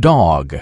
dog.